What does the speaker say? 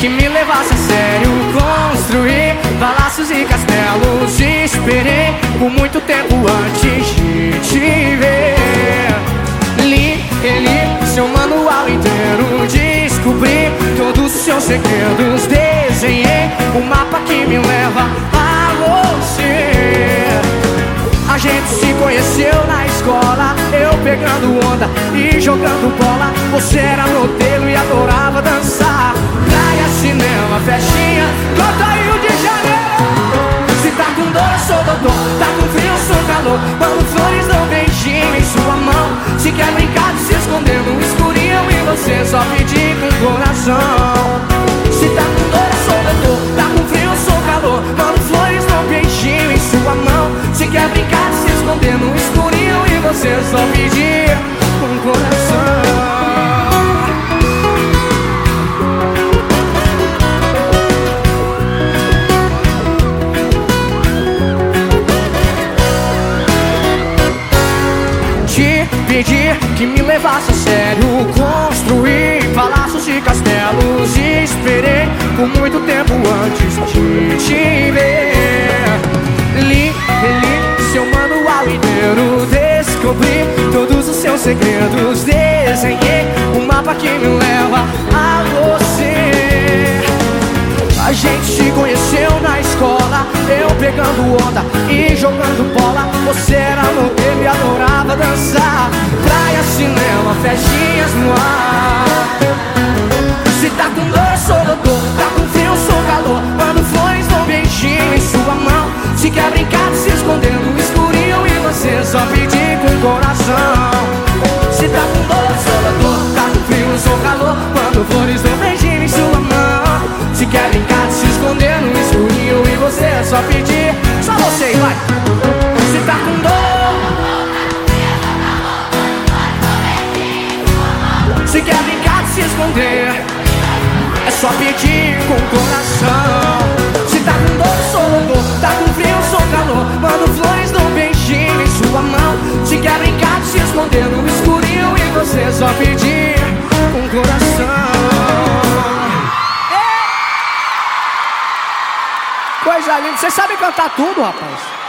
Que me levasse a sério. Construir palácios e castelos. Esperei por muito tempo antes de te ver. Li, reli seu manual inteiro. Descobri todos os seus segredos. Desenhei um mapa que me leva a você. A gente se conheceu na escola. Eu pegando onda e jogando bola. Você era modelo coração. Se tá com dor, eu sou doutor Tá com frio, eu sou calor. Mando flores, dão beijinho em sua mão Se quer brincar se esconder no escurinho E você só pedir o coração. Te pedi que me levasse a sério Muito tempo antes de te ver Li, seu manual inteiro Descobri todos os seus segredos Desenhei um mapa que me leva a você. A gente se conheceu na escola Eu pegando onda se esconder. É só pedir com o coração. Se tá com dor, sou doutor Tá com frio, sou calor. Mando flores, um beijinho em sua mão. Se quer brincar de se esconder no escurinho E você só pedir com o coração. Coisa linda. Vocês sabem cantar tudo, rapaz?